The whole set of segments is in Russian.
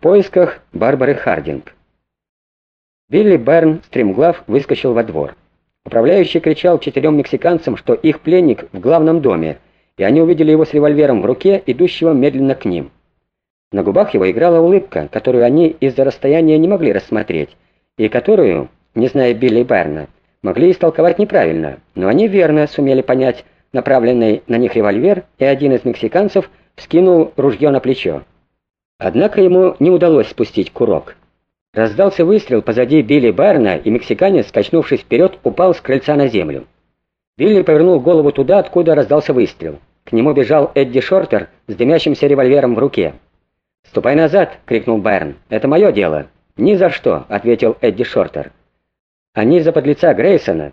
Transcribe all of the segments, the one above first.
В поисках Барбары Хардинг. Билли Берн, стремглав, выскочил во двор. Управляющий кричал четырем мексиканцам, что их пленник в главном доме, и они увидели его с револьвером в руке, идущего медленно к ним. На губах его играла улыбка, которую они из-за расстояния не могли рассмотреть, и которую, не зная Билли Берна, могли истолковать неправильно, но они верно сумели понять направленный на них револьвер, и один из мексиканцев вскинул ружье на плечо. Однако ему не удалось спустить курок. Раздался выстрел позади Билли Барна, и мексиканец, качнувшись вперед, упал с крыльца на землю. Билли повернул голову туда, откуда раздался выстрел. К нему бежал Эдди Шортер с дымящимся револьвером в руке. «Ступай назад!» — крикнул Байрон. «Это мое дело!» «Ни за что!» — ответил Эдди Шортер. «Они за подлеца Грейсона!»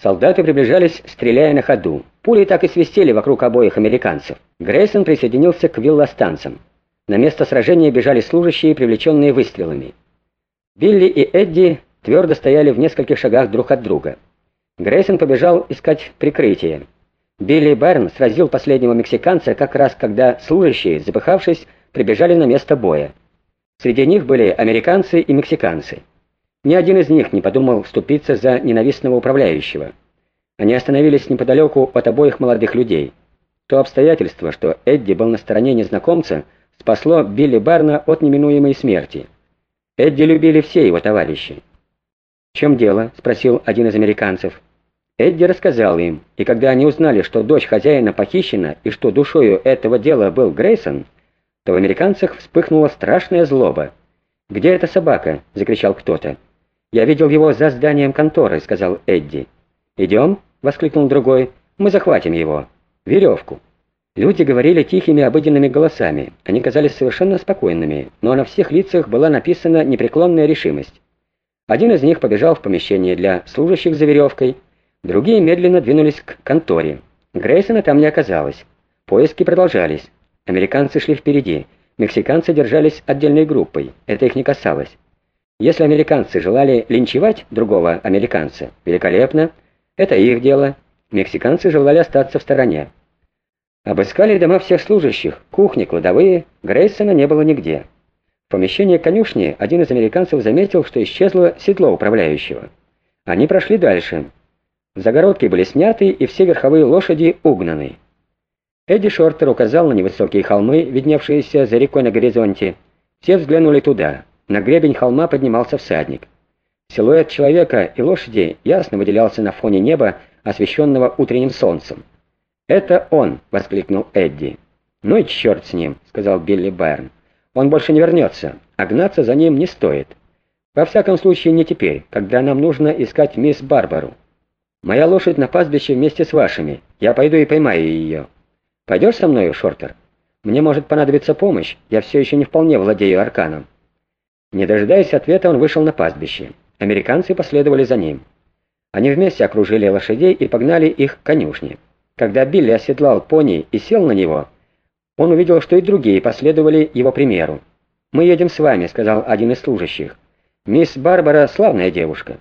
Солдаты приближались, стреляя на ходу. Пули так и свистели вокруг обоих американцев. Грейсон присоединился к виллостанцам. На место сражения бежали служащие, привлеченные выстрелами. Билли и Эдди твердо стояли в нескольких шагах друг от друга. Грейсон побежал искать прикрытие. Билли Берн сразил последнего мексиканца как раз когда служащие, запыхавшись, прибежали на место боя. Среди них были американцы и мексиканцы. Ни один из них не подумал вступиться за ненавистного управляющего. Они остановились неподалеку от обоих молодых людей. То обстоятельство, что Эдди был на стороне незнакомца, спасло Билли Барна от неминуемой смерти. Эдди любили все его товарищи. «В чем дело?» — спросил один из американцев. Эдди рассказал им, и когда они узнали, что дочь хозяина похищена и что душою этого дела был Грейсон, то в американцах вспыхнула страшная злоба. «Где эта собака?» — закричал кто-то. «Я видел его за зданием конторы», — сказал Эдди. «Идем?» — воскликнул другой. «Мы захватим его. Веревку». Люди говорили тихими обыденными голосами. Они казались совершенно спокойными, но на всех лицах была написана непреклонная решимость. Один из них побежал в помещение для служащих за веревкой, другие медленно двинулись к конторе. Грейсона там не оказалось. Поиски продолжались. Американцы шли впереди, мексиканцы держались отдельной группой, это их не касалось. Если американцы желали линчевать другого американца, великолепно, это их дело. Мексиканцы желали остаться в стороне. Обыскали дома всех служащих, кухни, кладовые, Грейсона не было нигде. В помещении конюшни один из американцев заметил, что исчезло седло управляющего. Они прошли дальше. Загородки были сняты, и все верховые лошади угнаны. Эдди Шортер указал на невысокие холмы, видневшиеся за рекой на горизонте. Все взглянули туда. На гребень холма поднимался всадник. Силуэт человека и лошади ясно выделялся на фоне неба, освещенного утренним солнцем. «Это он!» — воскликнул Эдди. «Ну и черт с ним!» — сказал Билли Байрон. «Он больше не вернется, а гнаться за ним не стоит. Во всяком случае, не теперь, когда нам нужно искать мисс Барбару. Моя лошадь на пастбище вместе с вашими. Я пойду и поймаю ее. Пойдешь со мною, Шортер? Мне может понадобиться помощь, я все еще не вполне владею арканом». Не дожидаясь ответа, он вышел на пастбище. Американцы последовали за ним. Они вместе окружили лошадей и погнали их к конюшне. Когда Билли оседлал пони и сел на него, он увидел, что и другие последовали его примеру. «Мы едем с вами», — сказал один из служащих. «Мисс Барбара — славная девушка».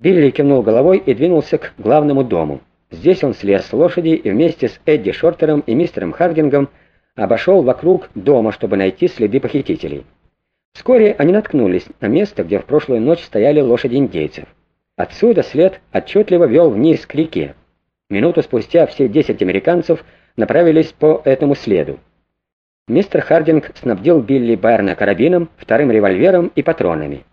Билли кивнул головой и двинулся к главному дому. Здесь он слез с лошади и вместе с Эдди Шортером и мистером Хардингом обошел вокруг дома, чтобы найти следы похитителей. Вскоре они наткнулись на место, где в прошлую ночь стояли лошади индейцев. Отсюда след отчетливо вел вниз к реке. Минуту спустя все десять американцев направились по этому следу. Мистер Хардинг снабдил Билли Байрна карабином, вторым револьвером и патронами.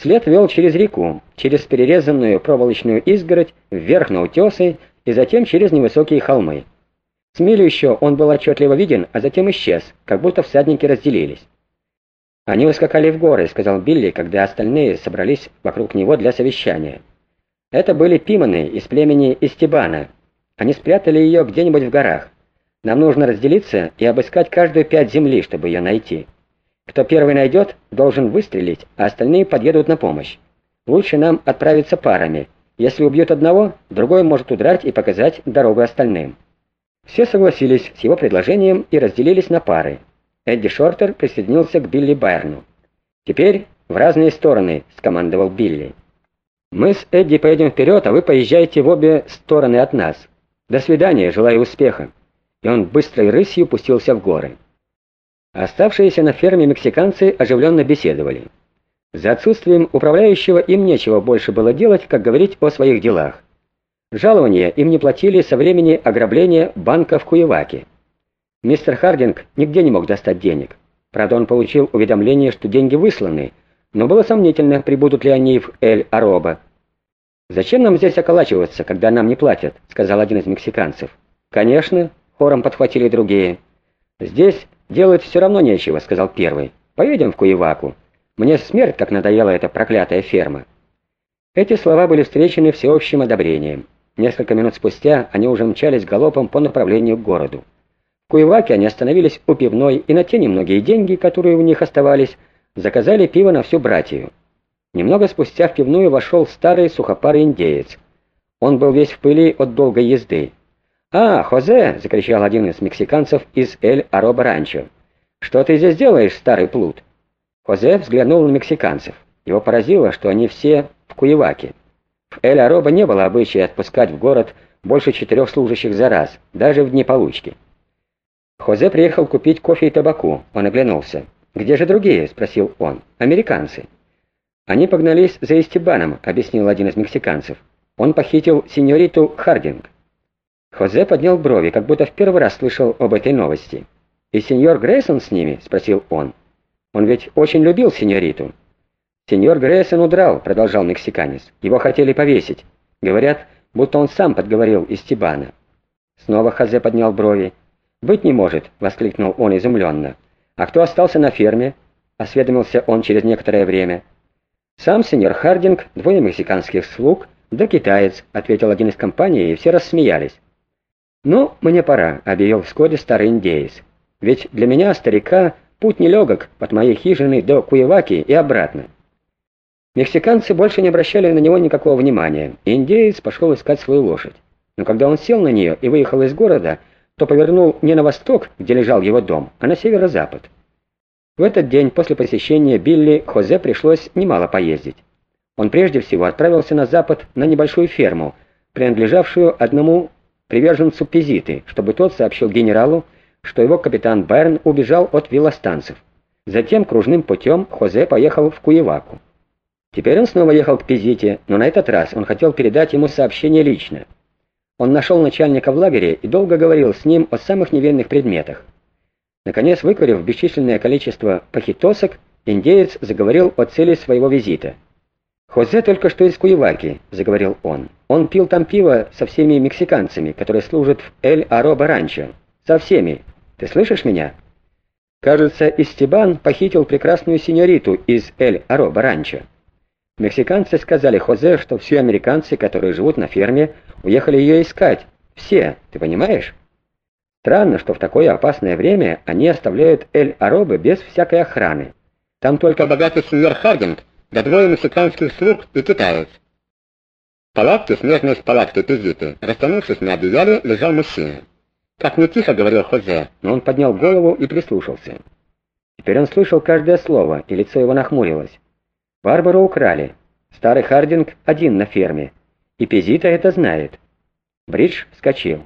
След вел через реку, через перерезанную проволочную изгородь, вверх на утесы и затем через невысокие холмы. С милю еще он был отчетливо виден, а затем исчез, как будто всадники разделились. «Они ускакали в горы», — сказал Билли, когда остальные собрались вокруг него для совещания. Это были пиманы из племени Истебана. Они спрятали ее где-нибудь в горах. Нам нужно разделиться и обыскать каждую пять земли, чтобы ее найти. Кто первый найдет, должен выстрелить, а остальные подъедут на помощь. Лучше нам отправиться парами. Если убьют одного, другой может удрать и показать дорогу остальным. Все согласились с его предложением и разделились на пары. Эдди Шортер присоединился к Билли Байерну. «Теперь в разные стороны», — скомандовал Билли. Мы с Эдди поедем вперед, а вы поезжайте в обе стороны от нас. До свидания, желаю успеха». И он быстрой рысью пустился в горы. Оставшиеся на ферме мексиканцы оживленно беседовали. За отсутствием управляющего им нечего больше было делать, как говорить о своих делах. Жалования им не платили со времени ограбления банка в Куеваке. Мистер Хардинг нигде не мог достать денег. Правда, он получил уведомление, что деньги высланы, но было сомнительно, прибудут ли они в Эль-Ароба. «Зачем нам здесь околачиваться, когда нам не платят?» — сказал один из мексиканцев. «Конечно», — хором подхватили другие. «Здесь делать все равно нечего», — сказал первый. «Поедем в Куеваку. Мне смерть, как надоела эта проклятая ферма». Эти слова были встречены всеобщим одобрением. Несколько минут спустя они уже мчались галопом по направлению к городу. В Куеваке они остановились у пивной и на те немногие деньги, которые у них оставались, заказали пиво на всю братью. Немного спустя в пивную вошел старый сухопарый индеец. Он был весь в пыли от долгой езды. «А, Хозе!» — закричал один из мексиканцев из Эль-Ароба-Ранчо. «Что ты здесь делаешь, старый плут?» Хозе взглянул на мексиканцев. Его поразило, что они все в Куеваке. В Эль-Ароба не было обычая отпускать в город больше четырех служащих за раз, даже в дни получки. Хозе приехал купить кофе и табаку. Он оглянулся. «Где же другие?» — спросил он. «Американцы». «Они погнались за Истебаном», — объяснил один из мексиканцев. «Он похитил сеньориту Хардинг». Хозе поднял брови, как будто в первый раз слышал об этой новости. «И сеньор Грейсон с ними?» — спросил он. «Он ведь очень любил сеньориту». «Сеньор Грейсон удрал», — продолжал мексиканец. «Его хотели повесить. Говорят, будто он сам подговорил Истебана». Снова Хозе поднял брови. «Быть не может!» — воскликнул он изумленно. «А кто остался на ферме?» — осведомился он через некоторое время. «Сам сеньор Хардинг, двое мексиканских слуг, да китаец», — ответил один из компаний, и все рассмеялись. «Ну, мне пора», — объявил вскоре старый индеец. «Ведь для меня, старика, путь нелегок от моей хижины до Куеваки и обратно». Мексиканцы больше не обращали на него никакого внимания, и индеец пошел искать свою лошадь. Но когда он сел на нее и выехал из города, то повернул не на восток, где лежал его дом, а на северо-запад. В этот день после посещения Билли Хозе пришлось немало поездить. Он прежде всего отправился на запад на небольшую ферму, принадлежавшую одному приверженцу Пизиты, чтобы тот сообщил генералу, что его капитан Байрон убежал от вилостанцев. Затем кружным путем Хозе поехал в Куеваку. Теперь он снова ехал к Пизите, но на этот раз он хотел передать ему сообщение лично. Он нашел начальника в лагере и долго говорил с ним о самых невинных предметах. Наконец, выкурив бесчисленное количество пахитосок, индеец заговорил о цели своего визита. «Хозе только что из Куеваки», — заговорил он. «Он пил там пиво со всеми мексиканцами, которые служат в Эль-Ароба-Ранчо. Со всеми. Ты слышишь меня?» Кажется, Истебан похитил прекрасную сеньориту из Эль-Ароба-Ранчо. Мексиканцы сказали Хозе, что все американцы, которые живут на ферме, уехали ее искать. Все, ты понимаешь? Странно, что в такое опасное время они оставляют Эль-Аробы без всякой охраны. Там только богатый сеньор Хардинг, да двое мексиканских слуг и китаец. В палатке, смежной с палаткой Пизиты, растянувшись на одеяле, лежал мужчина. Как не тихо говорил Хозе, но он поднял голову и прислушался. Теперь он слышал каждое слово, и лицо его нахмурилось. Барбару украли. Старый Хардинг один на ферме. И Пизита это знает. Бридж вскочил.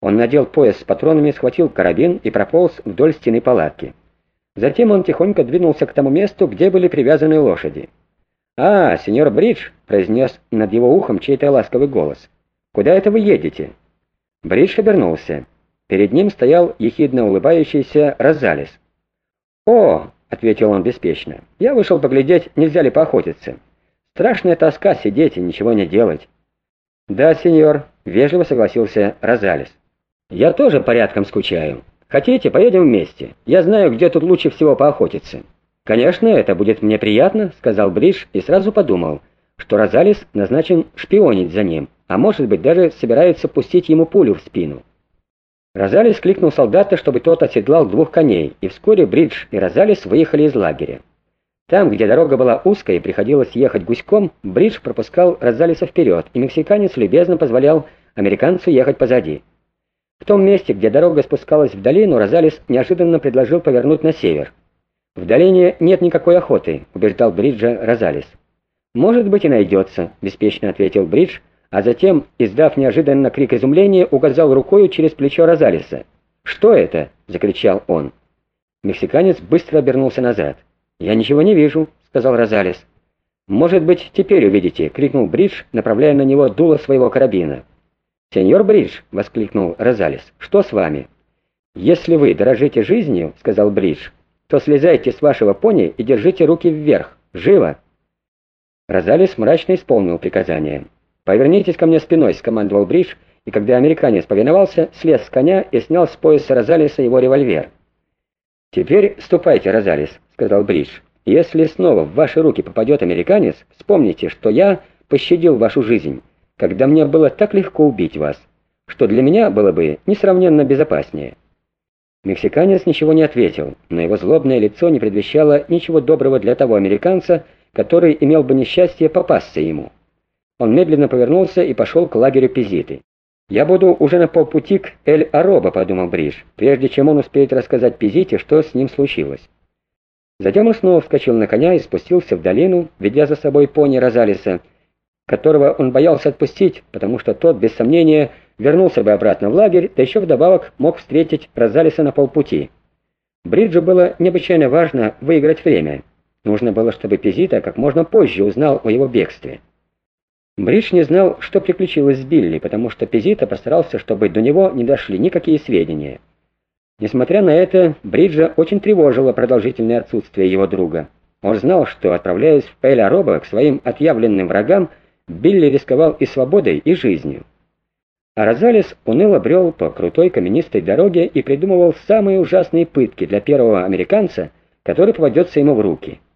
Он надел пояс с патронами, схватил карабин и прополз вдоль стены палатки. Затем он тихонько двинулся к тому месту, где были привязаны лошади. «А, сеньор Бридж!» — произнес над его ухом чей-то ласковый голос. «Куда это вы едете?» Бридж обернулся. Перед ним стоял ехидно улыбающийся Розалис. «О!» — ответил он беспечно. «Я вышел поглядеть, нельзя ли поохотиться. Страшная тоска сидеть и ничего не делать». «Да, сеньор», — вежливо согласился Розалис. «Я тоже порядком скучаю. Хотите, поедем вместе? Я знаю, где тут лучше всего поохотиться». «Конечно, это будет мне приятно», — сказал Бридж и сразу подумал, что Розалис назначен шпионить за ним, а может быть даже собирается пустить ему пулю в спину. Розалис кликнул солдата, чтобы тот оседлал двух коней, и вскоре Бридж и Розалис выехали из лагеря. Там, где дорога была узкая и приходилось ехать гуськом, Бридж пропускал Розалиса вперед, и мексиканец любезно позволял американцу ехать позади. В том месте, где дорога спускалась в долину, Розалис неожиданно предложил повернуть на север. «В долине нет никакой охоты», — убеждал Бриджа Розалис. «Может быть и найдется», — беспечно ответил Бридж, а затем, издав неожиданно крик изумления, указал рукою через плечо Розалиса. «Что это?» — закричал он. Мексиканец быстро обернулся назад. «Я ничего не вижу», — сказал Розалис. «Может быть, теперь увидите», — крикнул Бридж, направляя на него дуло своего карабина. «Сеньор Бридж», — воскликнул Розалис, — «что с вами?» «Если вы дорожите жизнью», — сказал Бридж, — «то слезайте с вашего пони и держите руки вверх. Живо!» Розалис мрачно исполнил приказание. «Повернитесь ко мне спиной», — скомандовал Бридж, и когда американец повиновался, слез с коня и снял с пояса Розалиса его револьвер. «Теперь ступайте, Розалис», — сказал Бридж. «Если снова в ваши руки попадет американец, вспомните, что я пощадил вашу жизнь» когда мне было так легко убить вас, что для меня было бы несравненно безопаснее». Мексиканец ничего не ответил, но его злобное лицо не предвещало ничего доброго для того американца, который имел бы несчастье попасться ему. Он медленно повернулся и пошел к лагерю Пизиты. «Я буду уже на полпути к Эль-Ароба», — подумал Бриж, прежде чем он успеет рассказать Пизите, что с ним случилось. Затем он снова вскочил на коня и спустился в долину, ведя за собой пони Розалиса, которого он боялся отпустить, потому что тот, без сомнения, вернулся бы обратно в лагерь, да еще вдобавок мог встретить Розалиса на полпути. Бриджу было необычайно важно выиграть время. Нужно было, чтобы Пизита как можно позже узнал о его бегстве. Бридж не знал, что приключилось с Билли, потому что Пизита постарался, чтобы до него не дошли никакие сведения. Несмотря на это, Бриджа очень тревожило продолжительное отсутствие его друга. Он знал, что, отправляясь в Эль-Ароба к своим отъявленным врагам, Билли рисковал и свободой, и жизнью. А Розалис уныло брел по крутой каменистой дороге и придумывал самые ужасные пытки для первого американца, который попадется ему в руки —